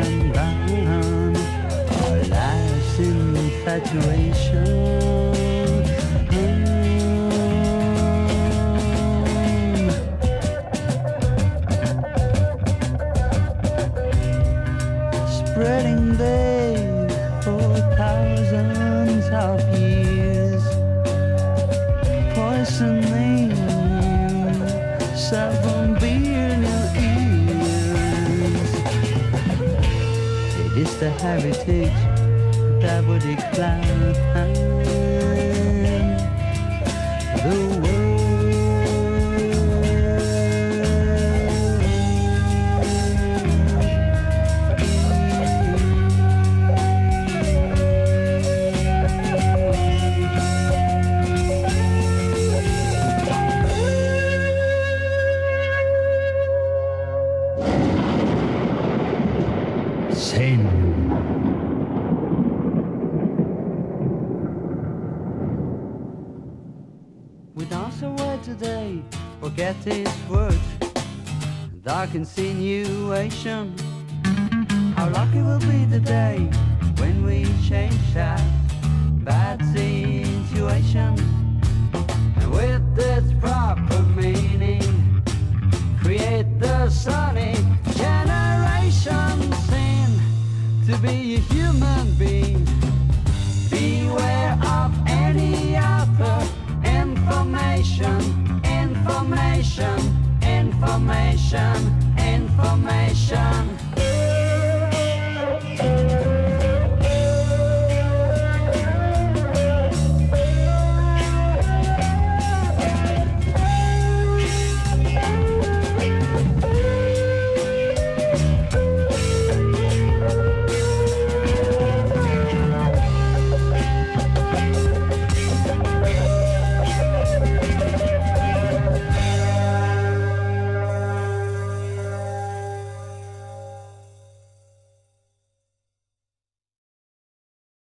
undone our in infatuation. Hmm. Spreading day for thousands of years, poisoning It is the heritage that would decline the Sin. We dance away today, forget these words, dark insinuation. How lucky will be the day when we change that bad situation. And with this proper meaning, create the sunny to be a human being. Beware